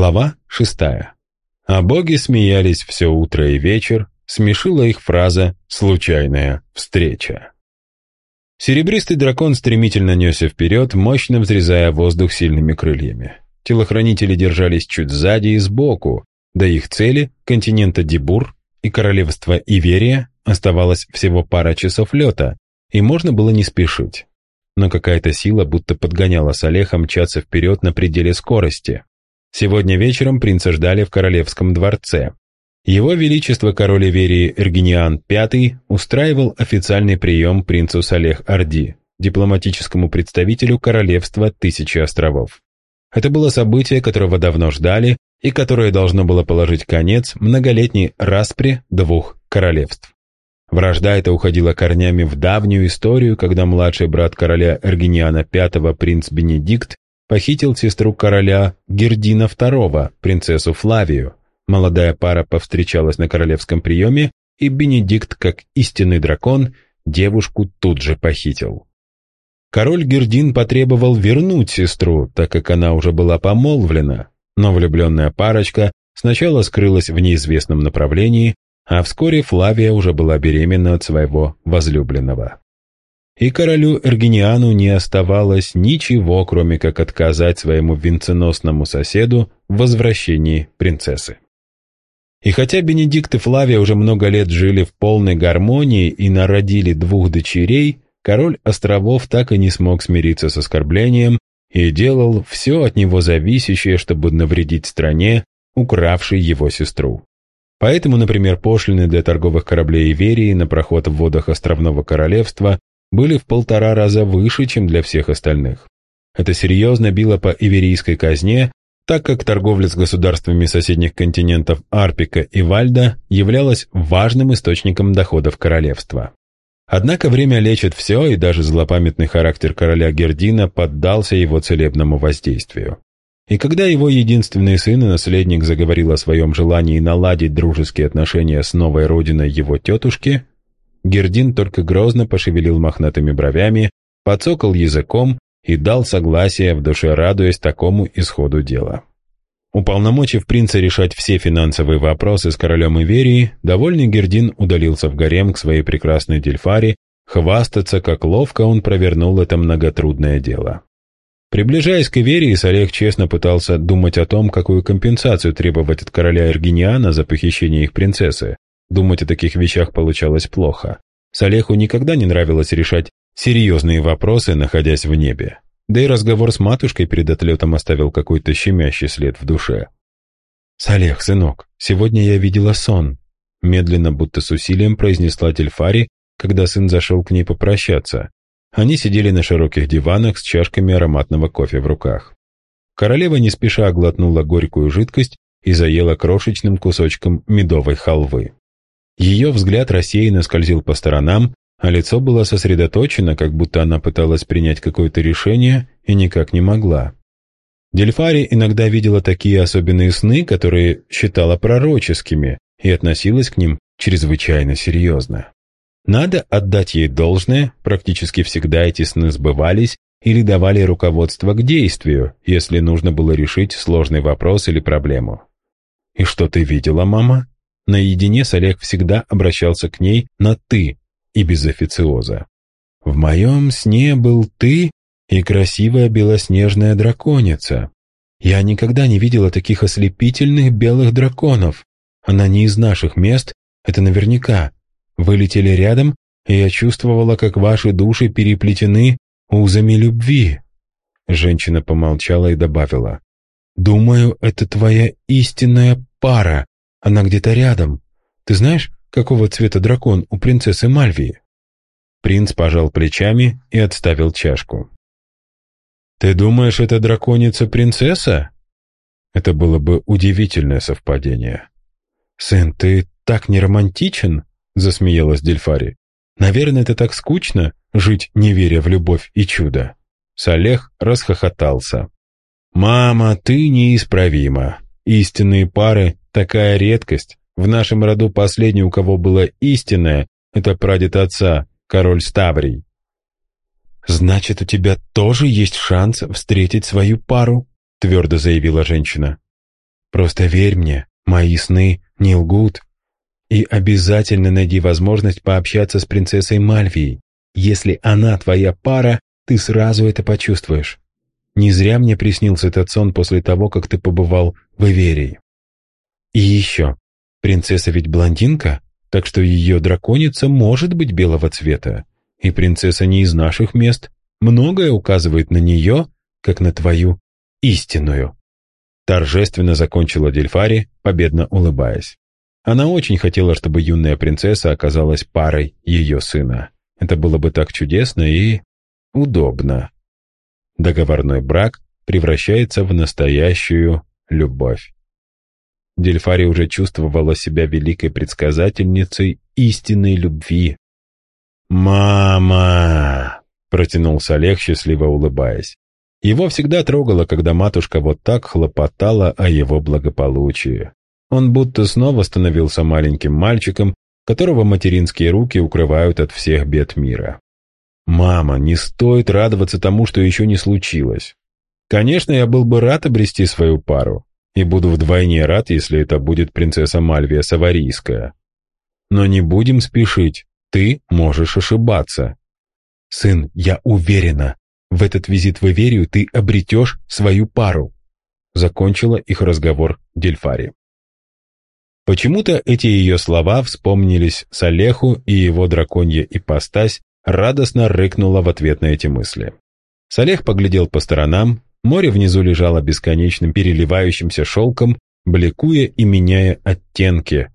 Глава шестая. А боги смеялись все утро и вечер, смешила их фраза «случайная встреча». Серебристый дракон стремительно несся вперед, мощно взрезая воздух сильными крыльями. Телохранители держались чуть сзади и сбоку, до их цели, континента Дибур и королевства Иверия, оставалось всего пара часов лета, и можно было не спешить. Но какая-то сила будто подгоняла Салеха мчаться вперед на пределе скорости. Сегодня вечером принца ждали в королевском дворце. Его Величество король Иверии Эргениан V устраивал официальный прием принцу Салех Орди, дипломатическому представителю королевства Тысячи островов. Это было событие, которого давно ждали и которое должно было положить конец многолетней распре двух королевств. Вражда эта уходила корнями в давнюю историю, когда младший брат короля Эргениана V, принц Бенедикт, похитил сестру короля Гердина II, принцессу Флавию. Молодая пара повстречалась на королевском приеме, и Бенедикт, как истинный дракон, девушку тут же похитил. Король Гердин потребовал вернуть сестру, так как она уже была помолвлена, но влюбленная парочка сначала скрылась в неизвестном направлении, а вскоре Флавия уже была беременна от своего возлюбленного и королю Эргениану не оставалось ничего, кроме как отказать своему венценосному соседу в возвращении принцессы. И хотя Бенедикт и Флавия уже много лет жили в полной гармонии и народили двух дочерей, король островов так и не смог смириться с оскорблением и делал все от него зависящее, чтобы навредить стране, укравшей его сестру. Поэтому, например, пошлины для торговых кораблей Иверии на проход в водах островного королевства были в полтора раза выше, чем для всех остальных. Это серьезно било по иверийской казне, так как торговля с государствами соседних континентов Арпика и Вальда являлась важным источником доходов королевства. Однако время лечит все, и даже злопамятный характер короля Гердина поддался его целебному воздействию. И когда его единственный сын и наследник заговорил о своем желании наладить дружеские отношения с новой родиной его тетушки, Гердин только грозно пошевелил мохнатыми бровями, подсокал языком и дал согласие, в душе радуясь такому исходу дела. Уполномочив принца решать все финансовые вопросы с королем Иверии, довольный Гердин удалился в гарем к своей прекрасной Дельфаре, хвастаться, как ловко он провернул это многотрудное дело. Приближаясь к Иверии, Салех честно пытался думать о том, какую компенсацию требовать от короля Эргениана за похищение их принцессы, Думать о таких вещах получалось плохо. Салеху никогда не нравилось решать серьезные вопросы, находясь в небе. Да и разговор с матушкой перед отлетом оставил какой-то щемящий след в душе. «Салех, сынок, сегодня я видела сон», медленно, будто с усилием произнесла Тельфари, когда сын зашел к ней попрощаться. Они сидели на широких диванах с чашками ароматного кофе в руках. Королева не спеша глотнула горькую жидкость и заела крошечным кусочком медовой халвы. Ее взгляд рассеянно скользил по сторонам, а лицо было сосредоточено, как будто она пыталась принять какое-то решение и никак не могла. Дельфари иногда видела такие особенные сны, которые считала пророческими, и относилась к ним чрезвычайно серьезно. Надо отдать ей должное, практически всегда эти сны сбывались или давали руководство к действию, если нужно было решить сложный вопрос или проблему. «И что ты видела, мама?» Наедине с Олег всегда обращался к ней на «ты» и без официоза. «В моем сне был ты и красивая белоснежная драконица. Я никогда не видела таких ослепительных белых драконов. Она не из наших мест, это наверняка. Вы летели рядом, и я чувствовала, как ваши души переплетены узами любви». Женщина помолчала и добавила. «Думаю, это твоя истинная пара, она где-то рядом. Ты знаешь, какого цвета дракон у принцессы Мальвии?» Принц пожал плечами и отставил чашку. «Ты думаешь, это драконица-принцесса?» Это было бы удивительное совпадение. «Сын, ты так не романтичен?» — засмеялась Дельфари. «Наверное, это так скучно, жить, не веря в любовь и чудо». Салех расхохотался. «Мама, ты неисправима. Истинные пары — такая редкость. В нашем роду последний, у кого было истинное, это прадед отца, король Ставрий. «Значит, у тебя тоже есть шанс встретить свою пару», — твердо заявила женщина. Просто верь мне, мои сны не лгут. И обязательно найди возможность пообщаться с принцессой Мальвией. Если она твоя пара, ты сразу это почувствуешь. Не зря мне приснился этот сон после того, как ты побывал в Иверии. И еще, принцесса ведь блондинка, так что ее драконица может быть белого цвета. И принцесса не из наших мест. Многое указывает на нее, как на твою истинную. Торжественно закончила Дельфари, победно улыбаясь. Она очень хотела, чтобы юная принцесса оказалась парой ее сына. Это было бы так чудесно и удобно. Договорной брак превращается в настоящую любовь. Дельфари уже чувствовала себя великой предсказательницей истинной любви. «Мама!» — протянулся Олег, счастливо улыбаясь. Его всегда трогало, когда матушка вот так хлопотала о его благополучии. Он будто снова становился маленьким мальчиком, которого материнские руки укрывают от всех бед мира. «Мама, не стоит радоваться тому, что еще не случилось. Конечно, я был бы рад обрести свою пару, и буду вдвойне рад, если это будет принцесса Мальвия Саварийская. Но не будем спешить, ты можешь ошибаться. Сын, я уверена, в этот визит в Иверию ты обретешь свою пару. Закончила их разговор Дельфари. Почему-то эти ее слова вспомнились Салеху, и его драконья ипостась радостно рыкнула в ответ на эти мысли. Салех поглядел по сторонам, море внизу лежало бесконечным переливающимся шелком, бликуя и меняя оттенки,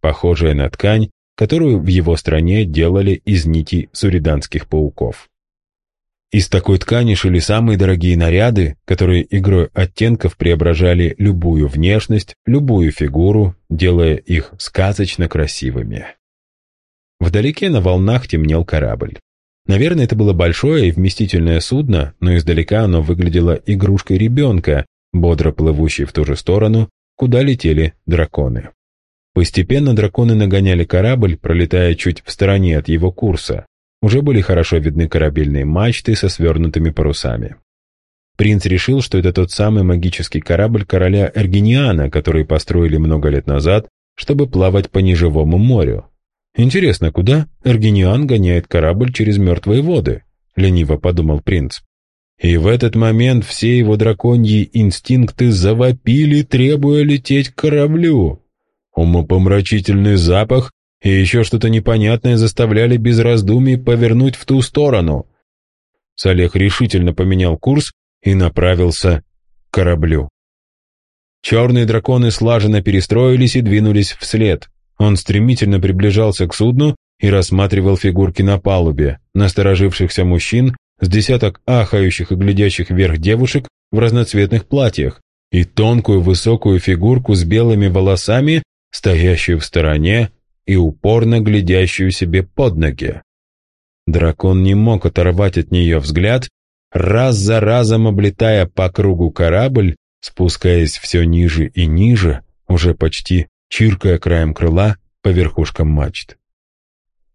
похожая на ткань, которую в его стране делали из нитей суриданских пауков. Из такой ткани шили самые дорогие наряды, которые игрой оттенков преображали любую внешность, любую фигуру, делая их сказочно красивыми. Вдалеке на волнах темнел корабль. Наверное, это было большое и вместительное судно, но издалека оно выглядело игрушкой ребенка, бодро плывущей в ту же сторону, куда летели драконы. Постепенно драконы нагоняли корабль, пролетая чуть в стороне от его курса, уже были хорошо видны корабельные мачты со свернутыми парусами. Принц решил, что это тот самый магический корабль короля Эргениана, который построили много лет назад, чтобы плавать по неживому морю. Интересно, куда Эргениан гоняет корабль через мертвые воды? Лениво подумал принц. И в этот момент все его драконьи инстинкты завопили, требуя лететь к кораблю. Умопомрачительный запах и еще что-то непонятное заставляли без раздумий повернуть в ту сторону. Салех решительно поменял курс и направился к кораблю. Черные драконы слаженно перестроились и двинулись вслед. Он стремительно приближался к судну и рассматривал фигурки на палубе, насторожившихся мужчин, с десяток ахающих и глядящих вверх девушек в разноцветных платьях и тонкую высокую фигурку с белыми волосами, стоящую в стороне и упорно глядящую себе под ноги. Дракон не мог оторвать от нее взгляд, раз за разом облетая по кругу корабль, спускаясь все ниже и ниже, уже почти чиркая краем крыла по верхушкам мачт.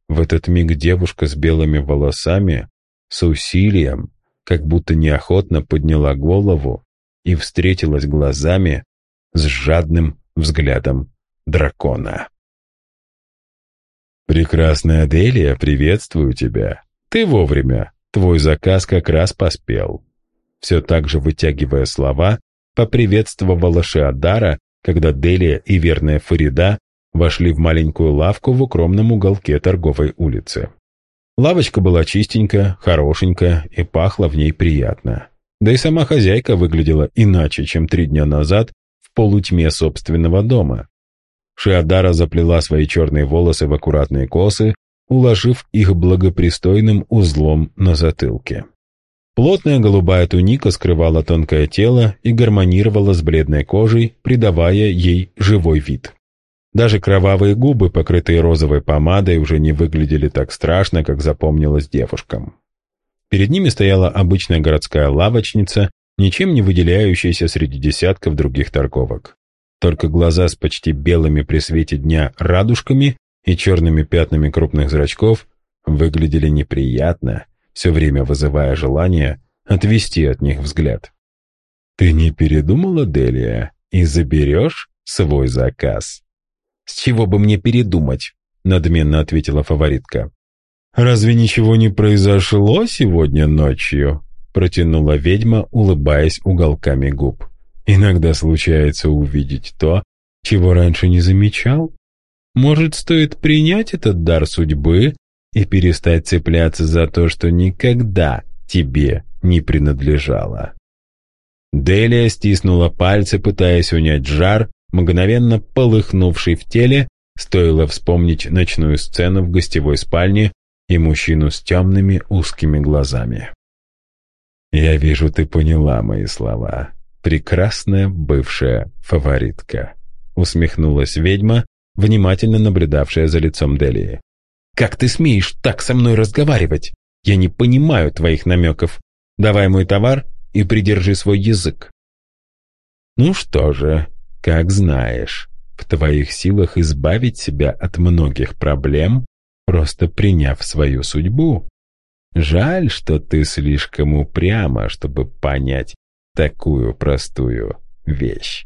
В этот миг девушка с белыми волосами, с усилием, как будто неохотно подняла голову и встретилась глазами с жадным взглядом дракона. «Прекрасная Аделия, приветствую тебя. Ты вовремя. Твой заказ как раз поспел». Все так же вытягивая слова, поприветствовала Шиадара, когда Делия и верная Фарида вошли в маленькую лавку в укромном уголке торговой улицы. Лавочка была чистенькая, хорошенькая и пахла в ней приятно. Да и сама хозяйка выглядела иначе, чем три дня назад в полутьме собственного дома. Шиадара заплела свои черные волосы в аккуратные косы, уложив их благопристойным узлом на затылке. Плотная голубая туника скрывала тонкое тело и гармонировала с бледной кожей, придавая ей живой вид. Даже кровавые губы, покрытые розовой помадой, уже не выглядели так страшно, как запомнилось девушкам. Перед ними стояла обычная городская лавочница, ничем не выделяющаяся среди десятков других торговок. Только глаза с почти белыми при свете дня радужками и черными пятнами крупных зрачков выглядели неприятно, все время вызывая желание отвести от них взгляд. «Ты не передумала, Делия, и заберешь свой заказ. «С чего бы мне передумать?» — надменно ответила фаворитка. «Разве ничего не произошло сегодня ночью?» — протянула ведьма, улыбаясь уголками губ. «Иногда случается увидеть то, чего раньше не замечал. Может, стоит принять этот дар судьбы и перестать цепляться за то, что никогда тебе не принадлежало?» Делия стиснула пальцы, пытаясь унять жар, мгновенно полыхнувший в теле, стоило вспомнить ночную сцену в гостевой спальне и мужчину с темными узкими глазами. «Я вижу, ты поняла мои слова. Прекрасная бывшая фаворитка», — усмехнулась ведьма, внимательно наблюдавшая за лицом Делии. «Как ты смеешь так со мной разговаривать? Я не понимаю твоих намеков. Давай мой товар и придержи свой язык». «Ну что же, как знаешь, в твоих силах избавить себя от многих проблем, просто приняв свою судьбу. Жаль, что ты слишком упряма, чтобы понять такую простую вещь.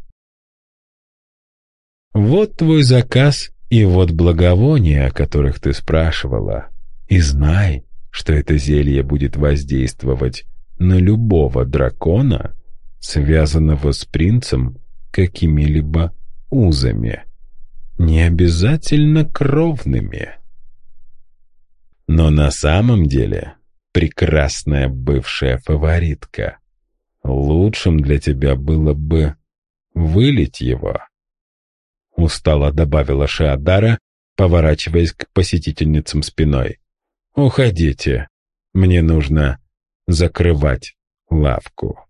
Вот твой заказ и вот благовония, о которых ты спрашивала. И знай, что это зелье будет воздействовать на любого дракона, связанного с принцем какими-либо узами, не обязательно кровными. Но на самом деле прекрасная бывшая фаворитка. Лучшим для тебя было бы вылить его. Устало добавила Шиадара, поворачиваясь к посетительницам спиной. «Уходите. Мне нужно закрывать лавку».